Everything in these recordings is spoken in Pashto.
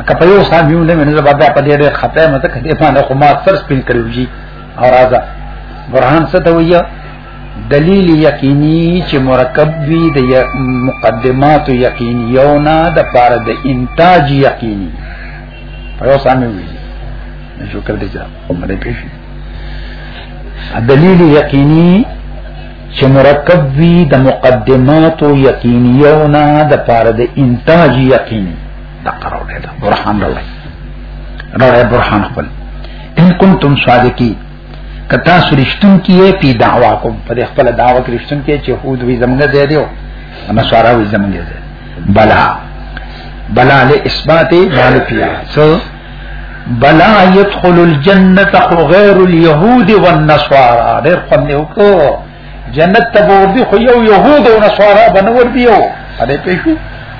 اکه په یو سم یو نه مې نه بابا په دې ډېر خپه مې ته کدي باندې خو ما سر سپین کړو جی او راځه برهان څه ته ویه دلیل یقینی چې مرکب وي د مقدمات یقینیونه د پاره د انتاج یقینی په یو سم یو شکر دې چې عمره پیش دلیل یقینی چې مرکب وي د مقدمات او یقینیونه د پاره د انتاج یقیني دا قرار دی دا برهان راوړي راوړي برهان خپل ان کنتم صادقی کتا سرشتون کیه پی دعوا کوم پر خپل دعوا کرشتون کیه چې خود وی زمګه دی دیو انا سوارا وی زمګه دی بلا بلا له اثبات مالکیه سو بلا يدخل الجنه غير اليهود والنصارى ډېر خوند یو کو جنت ته ورځي خو یو يهود او نصارا بنور دی یو اده پېښو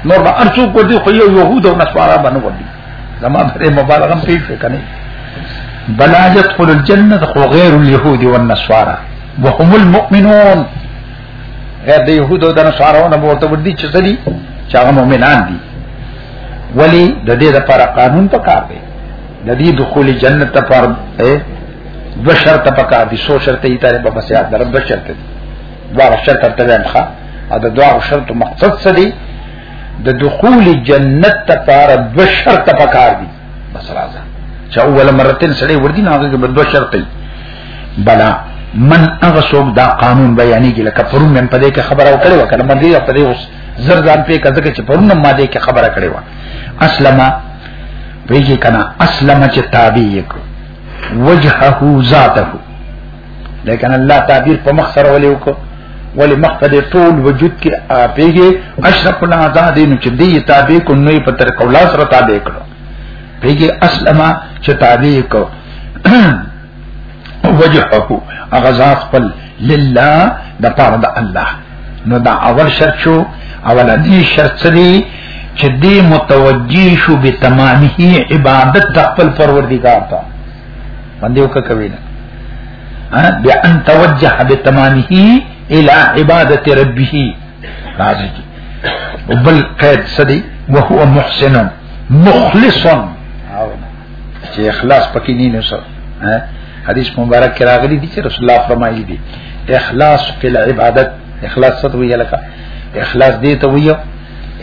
نور به ارڅو کو دی خو یو يهود او نصارا بنور دی زما بره مبالغه پېښه کني بلا يدخل الجنه غير اليهود والنصارى وهم المؤمنون غیر د يهودو د نصارو نه ورته ودی چې سړي چې هغه مؤمنان دي ولی د دې لپاره قانون پکار دی د دې دخول جنت لپاره دو شرط پکار دي سو شرط یې تعالی په مسیح در دو شرط دي دا شرط ترته وایم ښا ا د دوه شرط مقصد څه دی د دخول جنت لپاره دو شرط پکار دي بس راځه چې اول مرتين سړي وردی نه هغه به دو شرط دی بلا من هغه څوک دا قانون بیانېږي لکه پرون من په دې کې خبره وکړې و کنه من دې په دې اوس زر ځان په کده کې پرون ما دې کې خبره کړې و اسلمه ویږي کنه اسلمه چې تابع یک وجهه ذاته لیکن الله تعبیر په مخ سره ولې وکړ ولې مخ په دې ټول وجود کې اپېږي اشرف العذابین چې دې تابع کو نه په تر کولا سره تابع کړو پیږي اسلمه چې تابع کو وجهه هغه ذات خپل لله د پاره د الله نو دا اول شرط شو اول دې شرط سری چې دې متوجي شو به تمامه عبادت د خپل پروردگار ته باندې وکوي نه بیا ان توجه به تمامه الى عبادت ربه راځي وبل قید سدي وهو محسن مخلص چې اخلاص پکې نه نه سره حدیث مبارک کې راغلي دي چې رسول الله فرمایي دي اخلاص فی العبادت اخلاص څه وی لکه اخلاص دې ته وی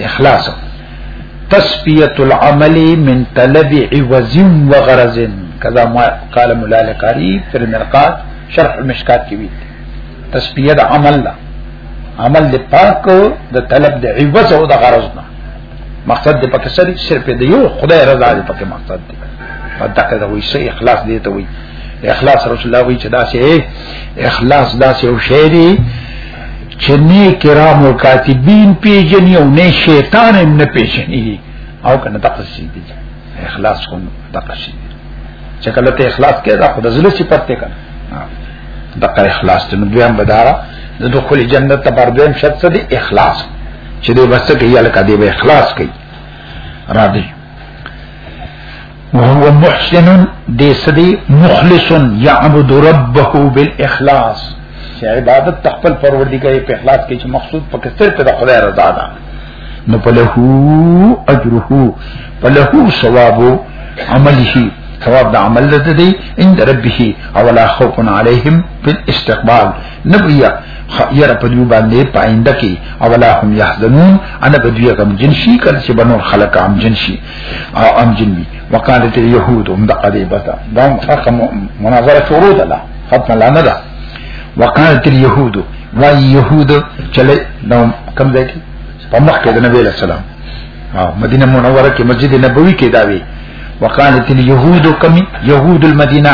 اخلاص تسبیت العمل من طلب عوض وغرض کذا ما قال مولا لقاری پر مرقات شرح المشکات کې وی تسبیت عمل لا عمل دې پاک د طلب د عوض او د غرض نه مقصد دې پکې سړي صرف دې یو خدای رضا دې پکې مقصد دې پدې دا وایي سي اخلاص دې ته وایي اخلاص رسول الله وایي چې دا سي اخلاص دا سي او شی دی چې نه کرام او کاتبین پیژني او نه شیطان هم نه پیژني او کنه دغه شي دي اخلاص کوم دغه شي چې کله ته اخلاص کې دا خدای زله چې پته کنه دغه اخلاص ته نو دویم بداره د دخول جنت ته پر دویم شرط دی اخلاص چې دې بس کې یاله کدی به اخلاص کوي را دي وهو محسن دې سدي مخلص يعبد ربه بالاخلاص چې عبادت تخپل پروردګار په اخلاص کې چې مقصود پکې صرف د خدای رضا ده نو پله اجره پله ثواب عمله ثواب د عمل ده دی عند ربه او لا خوف عليهم في الاستقبال نبیا خیر په دې باندې پاینده کې اولا هم يحزنون انا بدوی غم جنشي کله چې بنور خلق عام جنشي او عام جنبي وقالت اليهود هم دقدي بتا دا حق مناظره شروع ده ختم لا نه ده وقالت اليهود واي يهود چلے نو کم ځای کې په مخ کې د نبی له سلام مدینه منوره کې مسجد نبوي کې داوي وقالت اليهود کمی يهود المدینه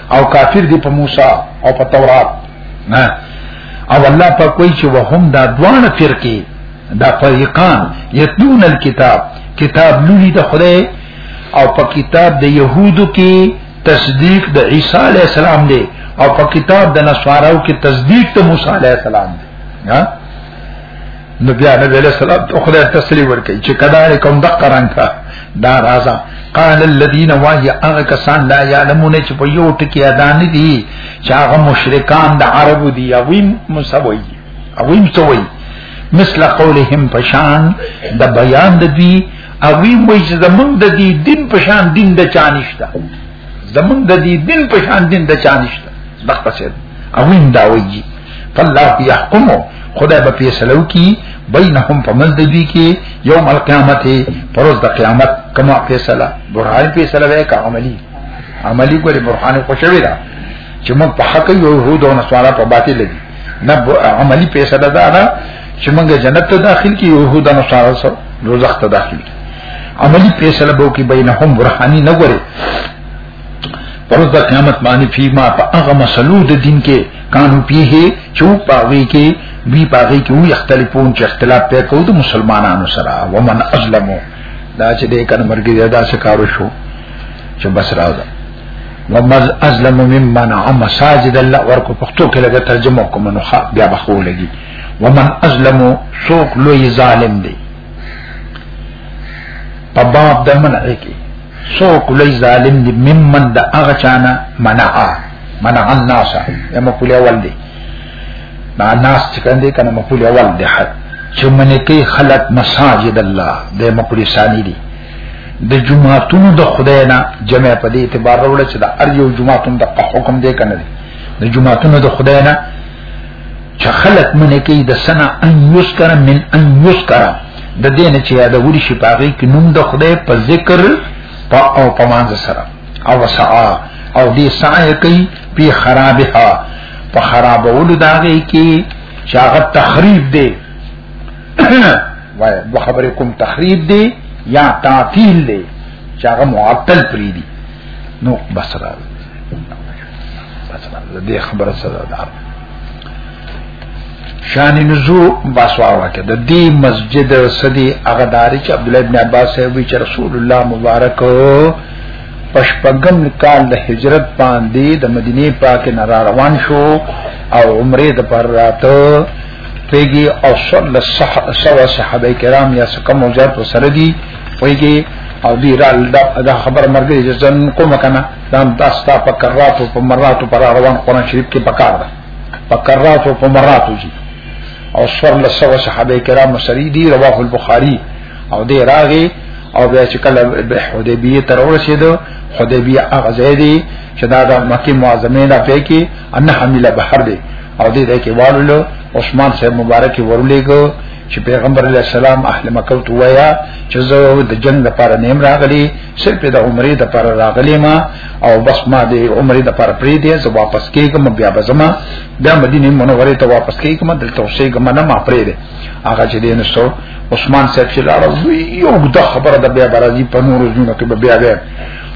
او کافر دي په موسی او په تورات نه او الله په کوئی چې وهم دا دوانه فرقه دا فريقان يتلون الكتاب کتاب لولي د خدای او په کتاب د يهودو کې تصدیق د عیسی علی السلام دی او په کتاب د نصاراو کې تصدیق د موسی علی السلام دی ها نو بیا نبی علیہ السلام ته خدای تسلیم ورکړي چې کدار کوم د قران کا دا رازا قال الذين واهي هغه کسان لا يعلمون چې په یو ټکی ادا نه دي چې هغه مشرکان د عربو دي او ویم مسوي او ویم سوي مثل قولهم پشان د بیان د دوی او ویم وای چې زمونږ د دې دین پشان دین د چانشتا زمونږ د دې دین پشان دین د چانشتا دغه څه او ویم دا وایي فالله يحكم خدای به فیصلو کی بینهم فمز دوی کی یوم القیامت پروز د قیامت کما فیصله برهان فیصله وای کا عملی عملی کولی برهان خوشوی دا چې موږ په حق یو يهود او نصارا په باطل دي نه عملی فیصله دا نه چې موږ جنت ته داخل کی يهود او نصارا سره دوزخ ته داخل کی عملی فیصله بو کی بینهم برهانی نه غوري پرز دا قیامت معنی فی ما پا اغا مسلو دا دین کے کانو پیه چو پاغی کے بی پاغی کے وی اختلفون چه اختلاف پی کو دا مسلمانانو سرا ومن ازلمو دا چه دے کن مرگی دا سکارو شو چه بس راو دا ومن ازلمو ممن عم ساجد اللہ ورکو پختو کے لگا ترجمه کمنو خواب بیا بخو لگی ومن ازلمو سوک لوی ظالم دی پا باب دا منعی کی سوک لئی ظالم دی ممن دا اغا چانا منعا منع الناس یا مقبول اول دی نا ناس چکن دی کنا مقبول اول دی حد چه منی کئی خلق مساجد اللہ دی مقبول ثانی دی د جمعاتون د خدای نه جمع په دې اعتبار وروړي چې د ار یو جمعاتون د حکم دی کنه دی د جمعاتون د خدای نه چې خلق منه کوي د سنا ان یذکر من ان یذکر د دې نه چې دا وري شي پاغي کې نوم د خدای په ذکر په او په مانځ سره او سعا او دې سعی کوي په خرابها په خرابولو داږي کې چې هغه تخریب دی وای د خبرې کوم تخریب دی یا تعطیل دی چې هغه معطل پری دی نو بس را بس را دې خبره سره ده شان نزو باسواوا کې د دې مسجد سدي هغه داري چې عبد الله ابن عباس وی چې رسول الله مبارک پشپغم کال د هجرت باندې د مدینه پاک نه را روان شو او عمره د پر راته پیږي او صلی الله صحابه کرام یا سکم او زیات وسره دي پیږي او دی را دا خبر مرګ جزن کوم کنه دا تاسو په کراتو په مراتو پر روان قران شریف کې پکار ده پکرات او پمرات جی او سور لسو صحابه کرام سری دی رواه البخاری او دی راغي او بیا چې کله به حدیبیه تر ورسېدو حدیبیه هغه ځای دی چې دا د مکه معظمه نه پې کې ان حمله بحر دی او دې دې کې والو عثمان صاحب مبارک ورولېګو چې پیغمبر علی السلام اهل مکه ته ویا چې زه د جنگ لپاره نیم راغلی صرف د عمرې د لپاره راغلی ما او بس ما د عمرې د لپاره پری دی زه واپس کېږم بیا به زما د مدینه منورې ته واپس کېږم دلته اوسې کوم نه ما پری دی هغه چې دین سو عثمان صاحب چې لاړ یو د خبره د بیا برازي په نور ځینو کې بیا بیا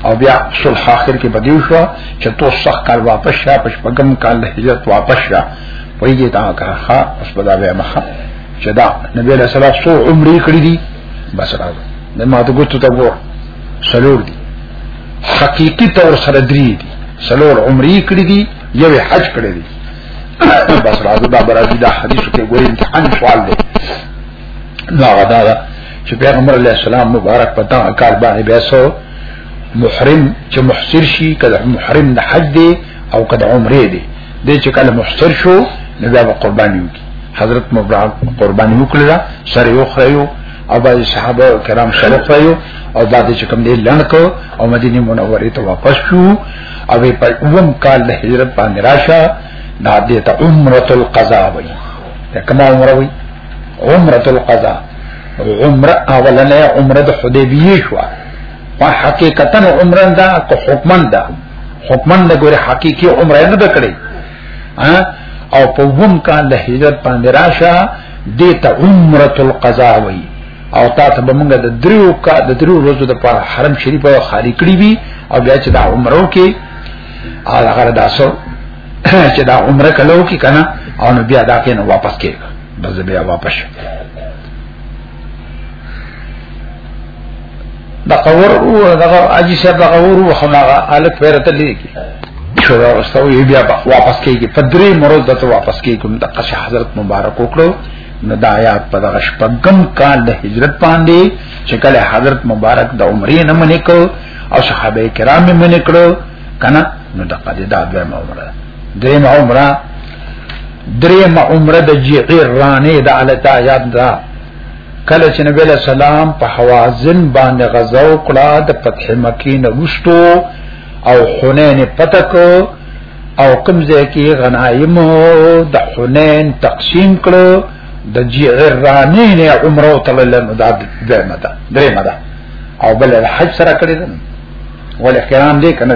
او بیا صلح اخر کې بدیو شو چې تو سخت کال واپس شا پښپګم کال هجرت واپس شا ویږي دا کار ښه اوس په دا به مخه چې دا نبی له سلام سو عمرې کړې دي بس راځه نه ما ته ګوتو ته وګور سلور دي حقيقي تور سره درې دي سلور عمرې کړې دي یو حج کړې دي بس راځه دا برازي دا حدیث کې ګورې امتحان سوال دی نو هغه دا ده چې پیغمبر علی السلام مبارک پتا کار باندې بیسو محرم چې محصر شي کله محرم د حج دی او کله عمره دی دې چې کله محصر شو نو بیا قرباني وکړي حضرت مبرام قرباني وکړه سره یو خړیو او بعض صحابه کرام سره خړیو او بعد چې کوم دې لړکو او مدینه منوره ته واپس شو او په اوم کال د هجرت باندې راشه دا دې ته عمره القضا وایي دا کومه عمره وایي عمره القضا عمره اولنه عمره د حدیبیه شو په حقیقتا عمره دا که حکمن دا حکمن دا ګوره حقیقي عمره نه دکړي او په ووم کال د هجرت باندې راشه دته عمره القضاء وي او تا ته به موږ د دریو کا د دریو ورځو د پاره حرم شریف او خالی کړی وي او بیا چې دا عمره کې او هغه د اصل چې دا عمره کلو کې کنه او بیا دا کې نو واپس کې بس بیا واپس دا قور او دا اجي شه دا قور او همغه الک پیر ته لیکي شو راستو یې بیا واپس کیږي په درې مرز دته واپس کیږي دا قصه حضرت مبارک وکړو نو دا آیات په دغه شپږم کال د هجرت باندې چې کله حضرت مبارک د عمرې نه منې کو او صحابه کرام یې منې کړو کنه نو د قدې دا به عمره درې عمره دریم عمره د جیعیر رانه د علتا یاد دا کله چې نبی له سلام په حوازن باندې غزا وکړه د فتح مکی نه وشتو او حنین پتک او کوم ځای کې غنایم د حنین تقسیم کړو د جیعیر رانه نه عمره تلل نو دا درېمه ده درېمه ده او بل حج سره کړی ده ولې کرام دې کنه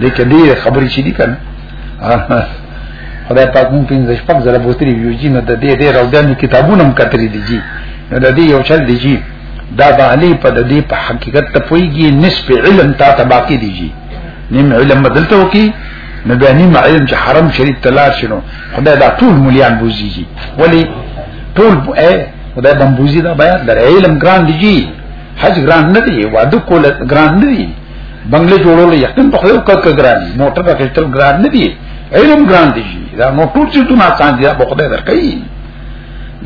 دې کې دې خبرې شې دي کنه خدای پاک مون پینځه شپږ زره بوتري یو جی نو د دې دې راوډانو کتابونه هم کتري دي جی نو د دې یو چل دي جی دا د علي په د دې په حقیقت ته پويږي نسب علم تا ته باقی دي جی نیم علم بدلته وکي نو بیا نیم علم چې حرم شریف تلار شنو خدای دا ټول مليان بوزي جی ولی ټول اے خدای بمبوزي دا بیا د علم ګران دي جی حج ګران نه دی واده کول ګران نه دی بنگلې جوړول یقین په خپل کار ګران دي موټر په خپل ګران نه دي علم ګران دي دا نو ټول چې تونه آسان دي په خدای درکې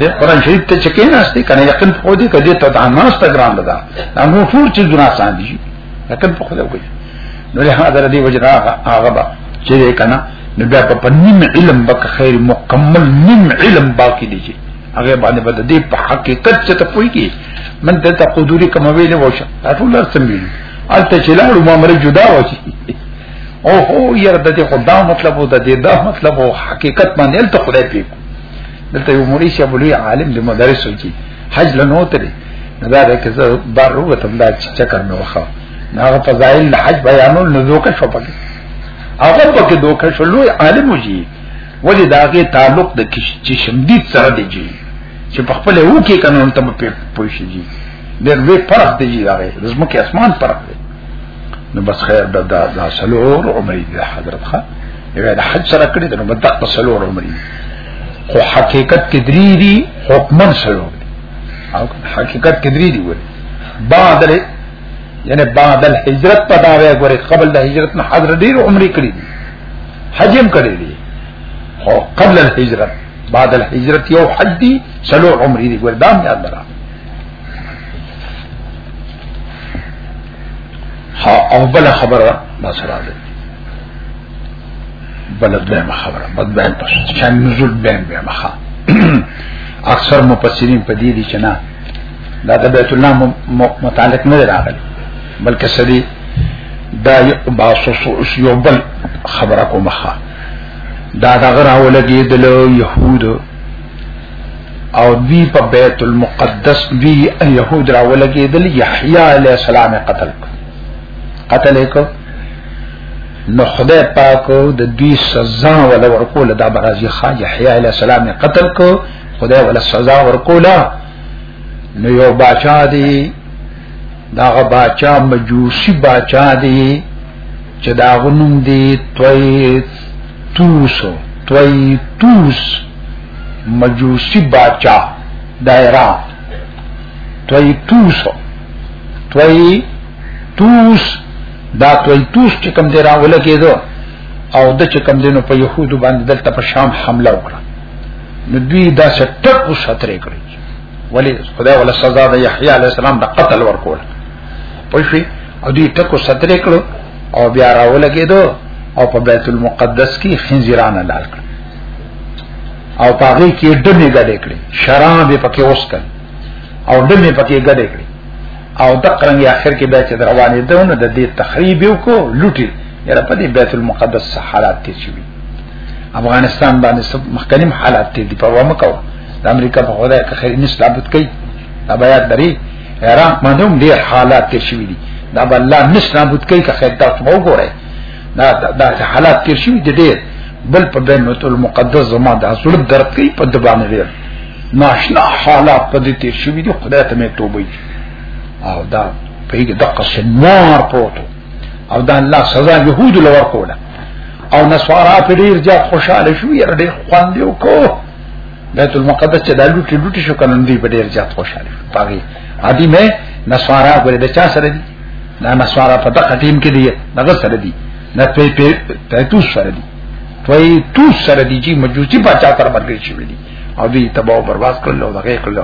د قران شریف ته چکه نه استي کنه یقین په دې کدي ته دا ناس ته ګران ده دا نو ټول چې تونه آسان دي یقین په خدای کوي نو له هغه درې وجه هغه با چې کنه نو بیا په نیم علم بک خیر مکمل نیم علم باقی دي هغه باندې بد دې په حقیقت چې ته پوي کې من ته ته قدوري کوم ویلې وشه ټول سم ویلې البته چې لاړو ما مر جدا وشي او هو یره د دې خدا مطلب او د دې دا مطلب او حقیقت باندې البته خدای پیګ دلته یو مولوی شه بلوی عالم د مدارس وکی حج لنو ترې دا ده کې زه بار وروتم دا چکر مې وخه هغه فضایل حج بیانول نو دوکه شو پکې هغه پکې دوکه شو لوی عالم وږي ولی دا غي تعلق د چې شمدید سره دی جی چې په خپل وو کې قانون ته په پوښي جی ډېر وی فرق دی جی دا غي زمو کې اسمان فرق دی نو بس خیر دا دا, دا سلور عمر دی حضرت خان یو د حج سره کړی نو مدق په سلور عمر خو حقیقت کې درې دی حکمن سلور دی او حقیقت کې درې دی وای بعد له یعنی بعد الهجرت په دا وای ګوره قبل د هجرت نه حضرت ډېر عمر کړی دی حج هم کړی دی خو قبل الهجرت بعد الهجرت یو حج دی سلو عمرې دی ګردام نه درا ها او بل خبره ما سره ده بل دوه خبره بد بیان پس چې نزول بیان به مخه اکثر مفسرین په دې دي چې نه دا د بیت الله متعلق نه راغلي بلکې سړي دا باسوس یو بل خبره کومه دا دا غرا ولګي د يهود او دی په بیت المقدس دی يهود را ولګي د يحيى عليه السلام قتل قتل کو نو خدای پاک د دې سزا ولا ورکول دا برازي خا يحيى عليه السلام قتل کو خدای ولا سزا ورکولا نو یو بچا دی دا باچا مجوسی باچا دی چې دا غنوم دی توی توس توی توس مجوسی باچا دایرا توی توس توی توس دا توی توس چې کوم دی را ولګېدو او د چې کوم دینو په يهودو باندې دلته په شام حمله وکړه نو دوی دا ستر او سترې کړی ولی خدای ولا سزا د یحیی علی السلام د قتل ورکول پښې او دې ټکو سترې کړو او بیا راولګېدو او په بیت المقدس کې خنزیران لال کړ او پاغي کې ډمې ګډې کړې شراب پکې وسکل او ډمې پکې ګډې کړې او د قرنګي اخر کې به چې روانې ده نو د دې تخریب یو کو لوټي یره په دې بیت المقدس حالات کې چوي افغانستان باندې سب مخکنیم حالات ته دی په وامه کو د امریکا په خدای که خیر نه ثابت کړي دا بیا درې عراق باندې هم ډیر حالات ته شوی دي دا بل الله نه ثابت کړي که خیر تاسو مو ګورئ دا دا حالات تیر شوی دي ډیر بل په بیت المقدس زما د حضور درد کوي په دبانې ډیر ناشنا حالات په دې تیر شوی دي خدای ته مې توبه او دا په دې دقه سنار پروتو او دا الله سزا يهود لور کوله او نسوارا په ډیر زیات خوشاله شو یې ډیر خوند یو کو بیت المقدس چې دالو کې لوټي شو کنن دی په ډیر زیات خوشاله شو پاګي ادي مې نسوارا غوړې د چا سره دي دا نسوارا په دغه ټیم کې دی دغه سره دي نه په په تو سره دي په تو سره دي چې مجوسی بچا تر مرګ شي دي او دوی تباہ او برباد کړل او دغه کړل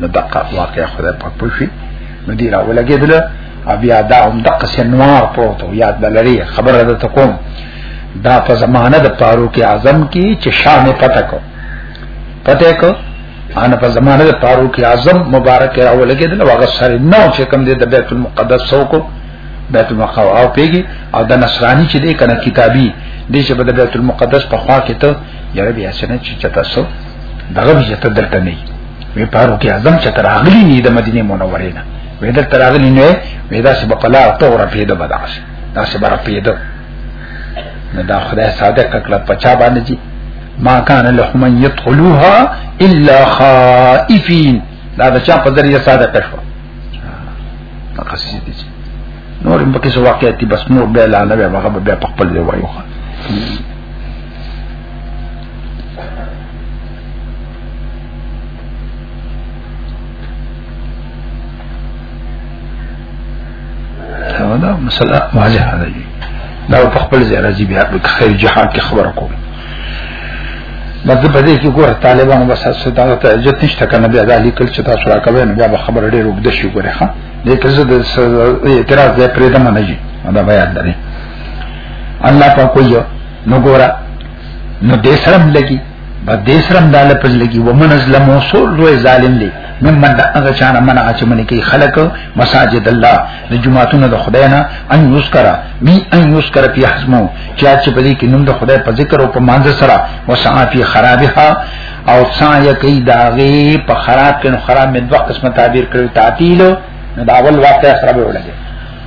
نو دغه واقعي خدای په پوښي نو دی را ولګیدل بیا دا هم دقه سنوار پروت او یاد بلری خبره ده تکوم دا په زمانه د فاروق اعظم کې چې شاه نه پته کو پته کو ان په زمانه د فاروق اعظم مبارک را ولګیدل هغه سره نو چې کم دې د بیت المقدس سو کو بیت المقدس او پیګي او د نصرانی چې دې کنه کتابي دې چې د بیت المقدس په خوا کې ته یاره بیا څنګه چې چتا سو دغه بیا ته دلته نه وی فاروق اعظم چې تراغلی نه د مدینه منورې نه وی د تراغلی نه وی دا سبب پلا او تور په دې بداس دا سبب په دې نه دا خدای ساده ککړه پچا باندې جی ما کان لهم ان يدخلوها الا خائفين دا د چا په ذریعہ ساده کښو تقصید دي نور په کې څه واقعیتي بس نور به لا نه به هغه به په خپل دی وایو دا مسله واضحه ده دا په خپل ځای راځي بیا د خیر جهاد کې خبره کوم بس په دې کې ګور طالبانو بس تاسو ته ته عزت نشته کنه بیا دا لیکل چې تاسو راکوي نو بیا به خبر ډېر وګد شي ګوره ها دې کې زه د اعتراض دې پرې دمه نه جي دا بیا درې الله په کوی نو ګوره نو دې سره لګي با دې سره هم داله پز لګي ومن ازلم وصول دوی ظالم دي ممن دا هغه چانه منع چې منی کوي خلق مساجد الله د جمعهتون د خدای نه ان یذکر می ان یذکر فی حزمو چې چې په دې کې نوم د خدای په ذکر او په مانځ سره وسعا فی خرابها او سعی کوي داغه په خراب کې نو خراب مې دوه قسمه تعبیر کړو تعطیل نو دا اول واقع سره به ولګي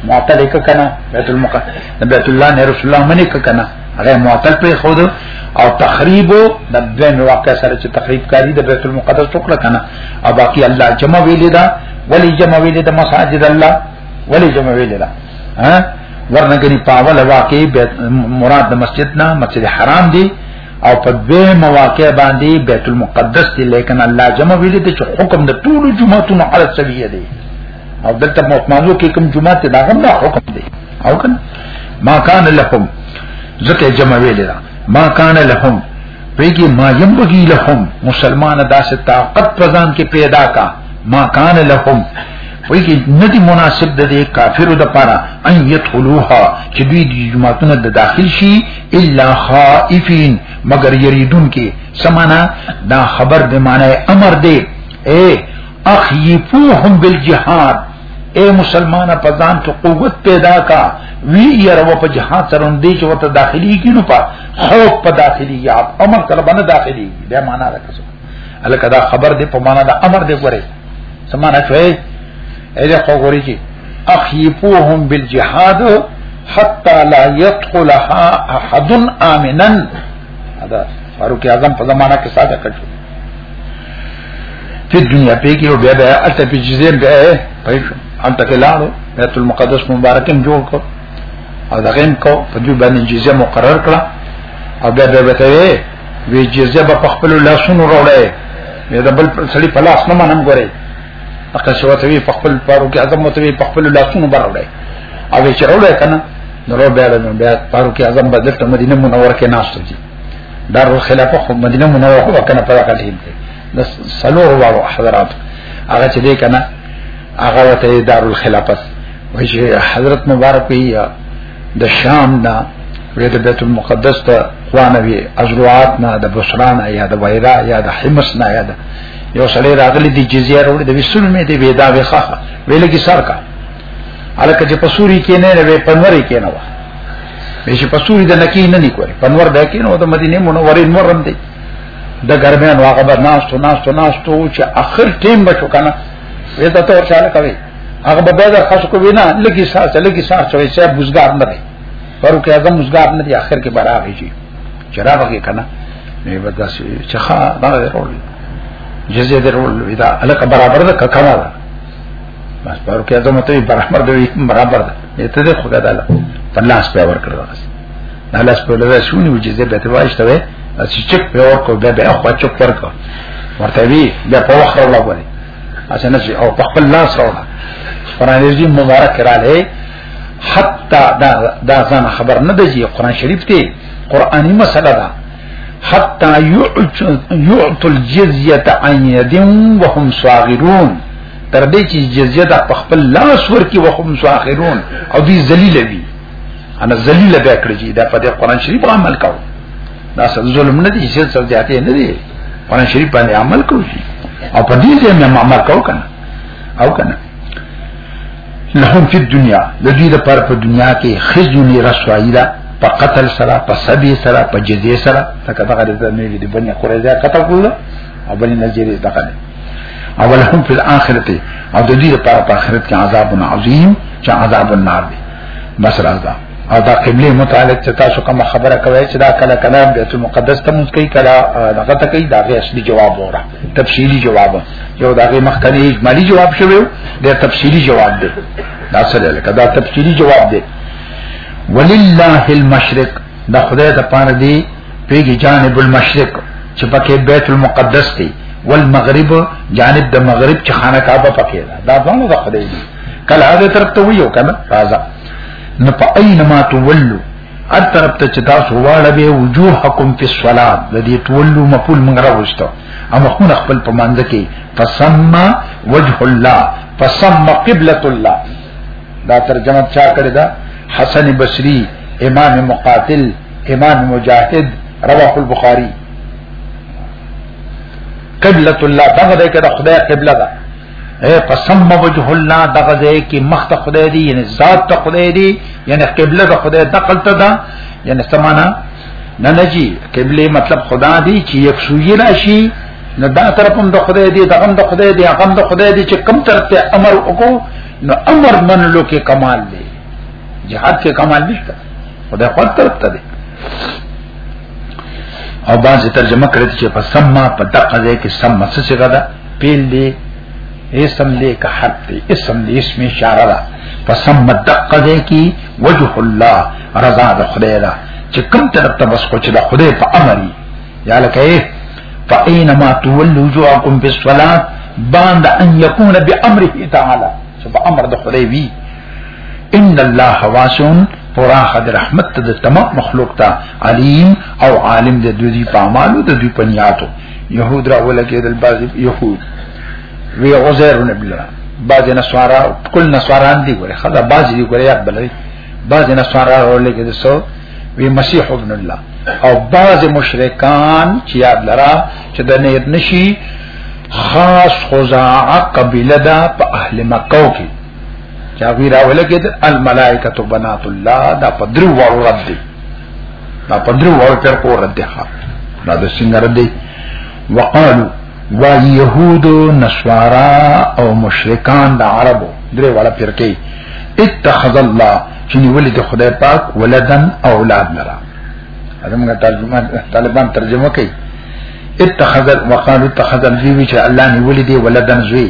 معطل ک کنه بیت المقدس بیت الله نه رسول الله منی ک کنه هغه معطل په خود او تخریب د دویم واقع سره چې تخریب کاری د بیت المقدس ټوکړه کنه او باقی الله جمع ویل دا ولی جمع ویل دا مساجد الله ولی جمع ویل دا ها ورنګنی پاول واقع مراد د مسجد نه مسجد حرام دی او په دې مواقع باندې بیت المقدس دی لیکن الله جمع ویل دي چې حکم د ټول جمعتون علی سویه دی او دلته مخمانو کې کوم جمعه ته دا هم حکم دی او کنه ما کان لهم ځکه جمع ویل دا ما کان لهم پیږي ما ينبغي لهم مسلمان داسې طاقت پزان کې پیدا کا ما کان لهم وای کی ندی مناسب د دې کافرو د پاره ان يدخلوها چې دوی د جماعتونو د داخل شي الا خائفين مگر یریدون کې سمانا دا خبر به معنی امر دی اے اخیفوهم بالجهاد اے مسلمان په ځان کې قوت پیدا کا وی یره و په جهاد سره دې چې وته داخلي کې نو په خوف په داخلي یا امر کله باندې داخلي دا معنا ده څه الکه دا خبر دې په معنا دا امر دې ګوري سمانه شوي اې دې خو ګوري چې اخیفوهم بالجهاد حتا لا يدخلها احد امنا دا فاروق اعظم په زمانہ کې ساده کړو په دنیا په کې او بیا بیا اته په جزې بیا پای شو ان ته لاړو بیت المقدس مبارکم جوړ کو او دا غیم کو په دې باندې جزې مقرر کړه او بیا بیا به ته وی جزې په خپل لاسونو راوړې مې دا بل سړي په لاس نه منم ګورې اکه شو ته وی په خپل پارو کې اعظم ته وی په خپل لاسونو براوړې او چې راوړې کنه نو بیا بیا پارو کې اعظم بدل ته مدینه منوره کې ناشته دار الخلافه خو مدینه منوره خو کنه په هغه ټیم کې د سلور وارو حضرات هغه چې دی کنه هغه وته دار الخلافه وایي چې حضرت مبارک وی د شام نه وې د بیت المقدس ته خوانوي ازروات نه د بصران یا د ویرا یا د حمص نه یا د یو سړی راغلی دی جزیه وروړي د وسل می دی ودا وخه ویل کی سر کا الکه چې پسوري کې نه وي پنوري کې نه به چې پسوري د نکی نه نکول پنور به کې نو د مدینه منورې نور هم دی د ګرمه نو هغه ناس تو ناس تو ناس تو چې اخر ټیم بچو کنه وې ته تور چاله کوي هغه به د خاص کو وینا لګي ساعت لګي ساعت چې سه بوزګار نه دی پرو کې اعظم بوزګار نه دی اخر کې براغی شي چرا بګه کنه نه به داسې چې ښا دا ورول جزيه درول ودا الک برابر ده ککما ده بس پر کې ته مته برابر دی برابر دی ته دې خدای تعالی په لاس په ور کړو دا لاس په لږه شونی وجې زه به ته وایسته وې چې چک په ور کو به به اخو چک ور کو ورته وی بیا په وخت راو لګولې اسنه چې او په خپل لاس راو قرآن رجیم مبارک را لې حتا دا دا ځان خبر نه دی قرآن شریف ته قرآنی مسله ده حتا یعطل جزیه عن یدین وهم صاغرون تر دې چې جزیه د په خپل لاس ورکی وهم ساخرون او دی ذلیل وی انا ذلیل به کړی چې دا په دې قران شریف عمل کاو دا څه ظلم نه دی چې څه ځاتې نه دی قران شریف باندې عمل کوی او په دې ځای باندې عمل کاو کنه او کنه لهم فی الدنیا د دې لپاره په دنیا کې خزونی رسوایی ده په قتل سره په سبي سره په جزیه سره تکه دغه د نه دي بنی قریظه قتل کړو اول نظر دغه اول هم په آخرت او د دې لپاره په آخرت کې عذاب عظیم چې عذاب النار دی بس راځه او دا قبله متعلق چې تاسو کوم خبره کوي چې دا کله کله بیت المقدس ته مونږ کوي کله دغه ته کوي دا غي اصلي جواب وره تفصيلي جواب یو دا غي مخکنی اجمالی جواب شوی دا تفصيلي جواب دی دا سره لکه دا تفصيلي جواب دی ولله المشرق دا خدای ته پاره دی پیږي جانب المشرق چې پکې بیت المقدس دی والمغرب جانب د مغرب چې خانه کعبه پکې ده دا ځانو د خدای دی کله هغه طرف ته ویو کنه راځه نو په اينما تولو هر طرف ته چې تاسو واړه به وجوهکم فی الصلاه د دې تولو مفعول موږ راوښته او مخونه خپل په مانځ کې فسما وجه الله فسما قبلة الله دا ترجمه چا کړی دا حسن بصری امام مقاتل امام مجاهد رواه البخاری قبلة الله دغه دې کړه خدای قبله ده اے قسم وجه الله دغه دې کې مخ ته خدای دی یعنی ذات ته خدای دی یعنی قبله ده خدای دقل ته ده یعنی سمانا نه نه جی قبله مطلب خدا دی چې یک سوی راشي نه دا طرف هم د خدای دی دغه هم د خدای دی هغه هم د خدای دی چې کم طرف ته امر وکړو نو امر منلو کې کمال دی جهاد کې کمال نشته خدای خپل طرف ته دی او باندې ترجمه کړی چې په سما په دقه ځای کې سما څه څه غدا پیل دی اسم دې که حرف دی اسم دې اسم اشاره ده په سما دقه ځای کې وجه الله رضا د خدای ده چې کوم طرف ته بس کوچ ده خدای په امر یا لکه فاینما تولوا وجوهکم بالصلاه باند ان یکون بامره تعالی چې په امر د خدای وی ان الله واسع پراخ د رحمت ته د تمام مخلوق ته علیم او عالم د دوی په اعمالو د دوی په نیاتو يهود را ولګیدل بعض يهود وی عزیر ابن الله بعض نصارا کل نصاران دی ګره خدا بعض دی ګره یاد بلوي بعض نصارا را ولګیدل سو وی مسیح ابن الله او بعض مشرکان چې یاد لرا چې د نه نشي خاص خزاعه قبيله ده په اهل مکه کې چا وی راول کې الملائکۃ بنات الله دا پدرو وړو رد دي دا پدرو وړو پر کو رد دي ها دا د څنګه رد دي وقالو وا يهود نسوارا او مشرکان د عربو درې وړه پر کې اتخذ الله چې ولید خدای پاک ولدن اولاد لرا ادمه ترجمه طالبان ترجمه کوي اتخذ وقالو اتخذ الجيوي چې الله نیولې دی ولدن زوی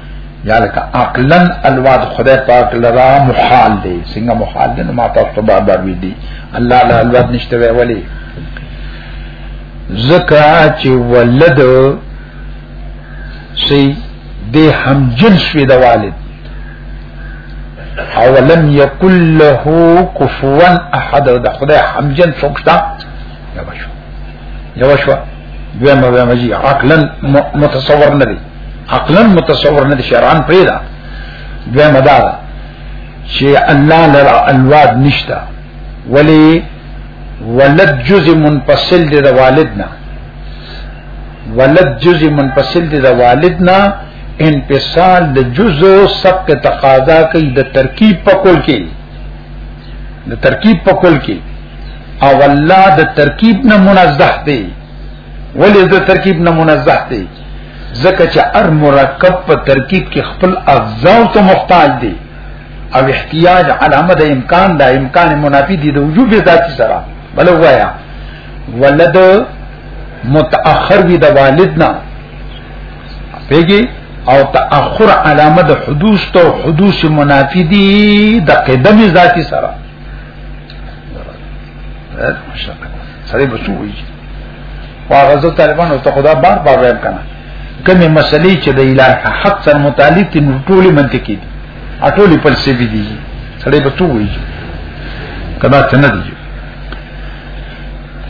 یا لکه عقلا الواد خدای پاک لرا محال دی څنګه محال دی نو ما تاسو ته بار بار وی دی الله لا الواد نشته وی ولی زکا چې ولد سی دی هم جنس وی د والد او لم یکل له کفوا احد د خدای هم جنس وکړه یو شو یو شو دوی مې مجي عقلا متصور نه دی عقلا متصور نه شرعن پیدا دوی مدار چې الله لرا الواد نشتا ولی ولد جز منفصل دی د والدنا ولد جز منفصل دی د والدنا انفصال د جز سبق تقاضا کوي د ترکیب په کول کې د ترکیب په کول کې او الله د ترکیب نه منزه دی ولی د ترکیب نه منزه دی ځکه چې هر مرکب په ترکیب کې خپل اجزاء ته محتاج دی او احتیاج علامه د امکان دا امکان منافی دی د وجوب ذاتی سره بل وایا ولد متأخر وی د والدنا پیږي او تأخر علامه د حدوث تو حدوث منافی دی د قدم ذاتی سره سره بچو وی هغه زه طالبانو ته خدا بار بار وایم کنه کمی مسلې چې د الهه حق سره متعلق دي ټولې منطقي دي ټولې فلسفي دي سړی به څه وایي کدا څنګه دي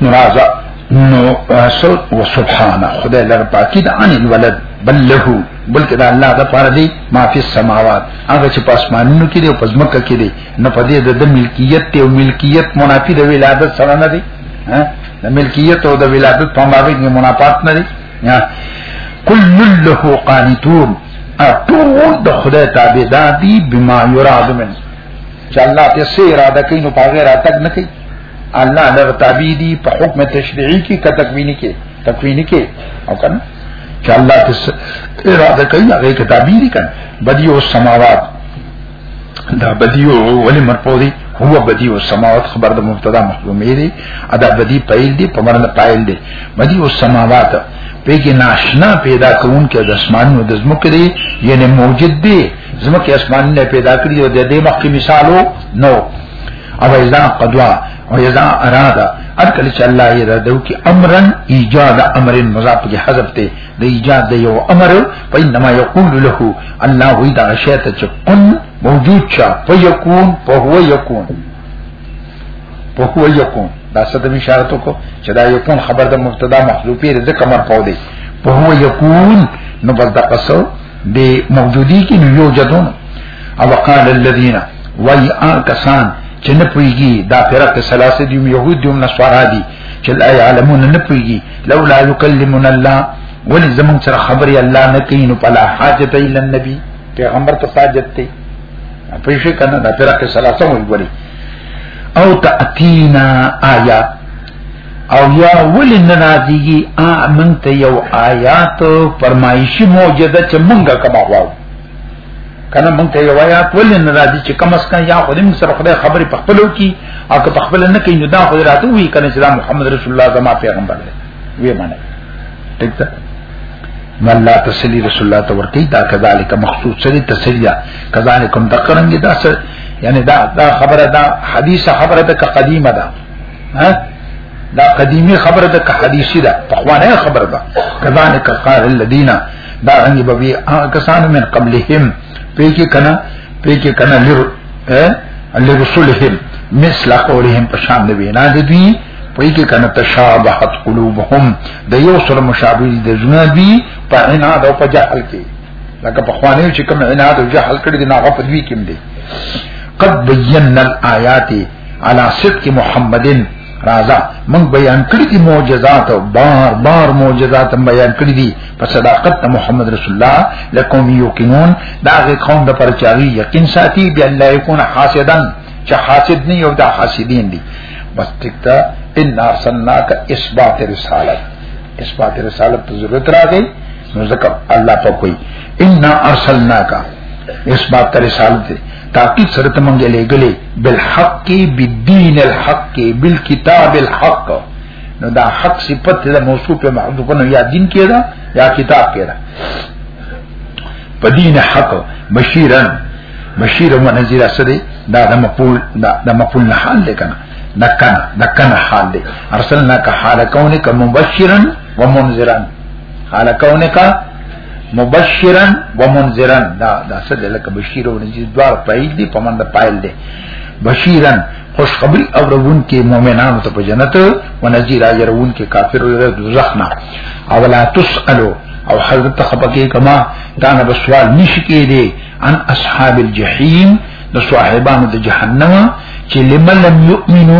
نو راځه نو اصل وسبحانه خدای لر پاکي د ان الولد بل له بلکې دا الله د پاره دی ما فی السماوات هغه چې په اسمانونو کې دی او په ځمکه کې دی نه پدې د ملکیت او ملکیت منافی د ولادت سره نه دی د ملکیت او د ولادت په مابه کې منافات نه دی کل له قانتون ټول د خدای تابع دي بما یراد من چې الله ته سي اراده کوي نو پاغه راتګ نه کوي الله له تابع دي په حکم تشریعي کې کا تکوینی کې تکوینی کې او کنه چې الله ته اراده کوي هغه کتابي دي کنه بدیو السماوات دا بدیو ولی مرفوع دی هو بدیو السماوات خبر د مبتدا مخدومه دی ادا بدی پایل دی په مرنه پایل دی بدیو السماوات پیګی ناشنا پیدا کون کې د اسمانونو د زمکه دی یعنی موجود دی زمکه اسمان نه پیدا کړی او د دې مخکې مثالو نو او اذا قدوا او اذا اراده ارکل چې الله یې دادو کې امرن ایجاد امرن مضاف کې حذف ته د ایجاد د یو امر په انما یقول له الله وی دا شی ته چې قن موجود شا فیکون په هو یکون په هو یکون دا څه د اشاره تو کو چې دا یو کون خبر د مبتدا محذوفی رزق امر پاو دی په هو یکون نو بس د قصو د موجودی کې نو یو جدون او قال الذين وای آن کسان چې نه پويږي دا فرق ثلاثه دي يهود دي نصارا دي چې لا يعلمون نه پويږي لولا يكلمنا الله ولې زمون سره خبري الله نه کوي نو پلا حاجت الا النبي پیغمبر ته ساجت دی په شي کنه دا پر کې سلاسه وي ګوري او تاتینا آیا او یا ولې ناراضيږي ا من ته یو آیات فرمایشي موجده چې مونږه کما واو کنه مونږ ته یو آیات ولې نه راځي چې کم اس کم یا خو دې موږ سره خدای خبرې په خپلو کې او که په خپل نه کوي نو دا خو راته وی کنه چې دا محمد رسول الله زما پیغمبر دی وی معنی ٹھیک ده نو الله تسلی رسول الله ته ورکی دا کذالک مخصوص سری تسلیه کذالک هم دقرنګ دا سر یعنی دا دا خبره دا حدیث خبره ده که قدیمه ده ها دا قدیمی خبره ده که حدیثی ده په خوانه خبره ده کذالک قال الذين دا رنګ به وی هغه کسان من قبلهم پیچې کنا پیچې کنا لر الله رسولهم مثل قولهم پشان دی وینا دی دوی پیچې کنا تشابهت قلوبهم د یو سره مشابه دي د زنا دی په عناد او په جهل کې لکه په خوانیو چې کوم عناد او جهل کړی دی ناغه په دوی کې دی قد بينا الآيات على صدق محمد راځه موږ بیان کړی دي معجزات او بار بار معجزات هم بیان کړی دي په صداقت محمد رسول الله لکم یقینون دا غي قوم د پرچاوی یقین ساتي بی الله یکون حاسدن چې حاسد نه یو دا حاسدین دي بس تکتا ان ارسلناک اثبات رسالت اثبات رسالت ته ضرورت راغی نو ځکه الله په کوئی ان ارسلناک اثبات رسالت تاکید سره ته مونږه لګلې بالحق بالدین الحق بالکتاب الحق نو دا حق صفت ده موصوف په محذوف نو یا دین کې ده یا کتاب کې ده په دین حق بشیرن بشیر و نذیر سره دا د مقبول دا د مقبول نه حال ده کنه دا کنه دا کنه حال ده ارسلنا که حال کونه که مبشرن و منذرن قال کونکا مبشرا ومنذرا دا دا څه دی لکه بشیر او نذیر دوار پایل دی په مند پایل دی بشیرا خوش خبری او رون کې مؤمنانو ته په جنت او نذیر اجرون کې کافر او دوزخ نه او لا تسالو او حضرت خپکه کما دا نه سوال نشی کې دی ان اصحاب الجحیم د صاحبانو د جهنم چې لمن لم یؤمنو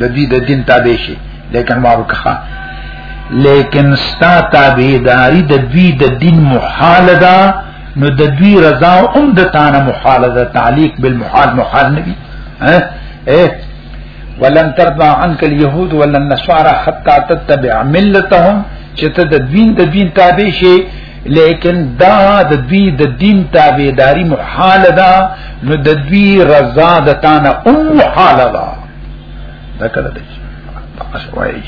د دې د دین تابع شي لیکن مارکخه لیکن ستا تابعداري د دوی د دین محال ده نو د دوی رضا هم د تانه محال ده تعلیق بالمحال محال نبی ها ايه ولن ترضى عنك اليهود ولا النصارى حتى تتبع ملتهم چې ته د دین د دین تابع شي لیکن دا د دوی د دین تابعداري محال ده نو د دوی رضا د تانه هم محال ده دا کله دی تاسو وایي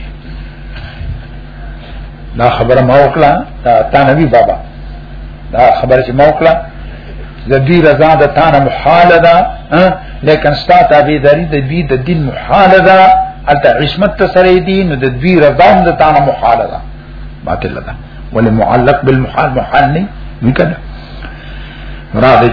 دا خبره ما وکړه دا تانوی بابا دا خبره چې ما وکړه زبی رضا د تانه محاله ده لیکن ستا تابعداري د بی د دین محاله ده الته عصمت تسری دي نو د دوی رضا د تانه محاله ده باطل ده ولې معلق بالمحال محال نه نه کړه راځي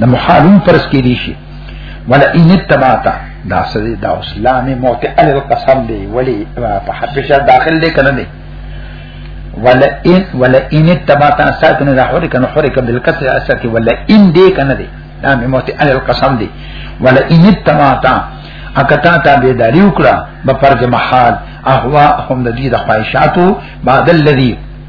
د محالون پرس کې دي شي ولا ان تبعتا دا سړي دا اسلامي موت ال القسم دی ولی په حبشه داخل دی کنه دی ولا ان ولا ان تبعتا ساکن دا حرک نه حرک بالکسر اسر کې ولا ان دی کنه دی دا موت ال القسم دی ولا ان تبعتا اکتا تا به داری وکړه په فرض محال احوا هم د دې د خواهشاتو بعد الذي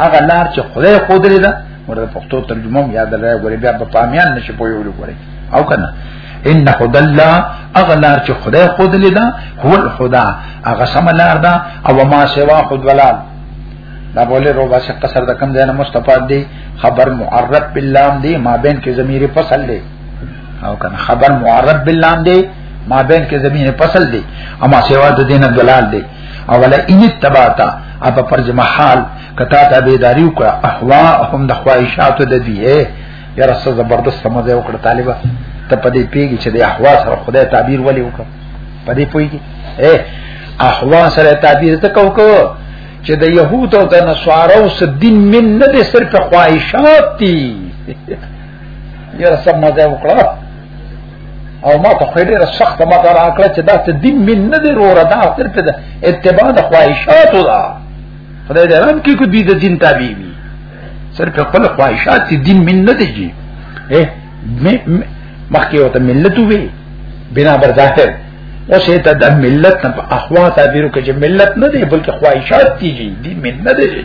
هغه لار چې خدای خو درې ده ورته پښتو ترجمه هم یاد لرای غوري بیا په پامیان نشي پوي ولو غوري او کنه ان خد الله اغلار چې خدای خود لیدا هو الخدا اغه سم لار دا او ما سوا خود ولال دا بوله روبا سے قصر د کم دینه مستفاد دی خبر معرب باللام دی ما بین کې ضمیر فصل دی او کنه خبر معرب باللام دی ما بین کې ضمیر فصل دی اما سوا د دینه دلال دی او ولا ان تباتا اپا فرض محال کتا تا بیداری وکړه احوا هم د خواهشات د دی یا رسول زبردست مزه وکړه طالبہ ته پدې پیږي چې د احوا سره خدای تعبیر ولې وکړه پدې پويږي اے احوا سره تعبیر ته کو کو چې د يهود او د نصارو سره دین من نه دي صرف خواهشات دي یا رسول مزه وکړه او ما ته خو ډیره سخت ما ته راکړه چې دا ته دین من نه دی روره دا تر په اتباع د خواهشاتو دا خدای دې رحم کې کو دې د دین تابع وي صرف خپل خواهشات دې دین من نه دی جی مخکې وته ملت وي بنا بر ظاهر اوس ته د ملت نه اخوا تعبیر کوي چې ملت نه دی بلکې خواهشات دي دین من نه دی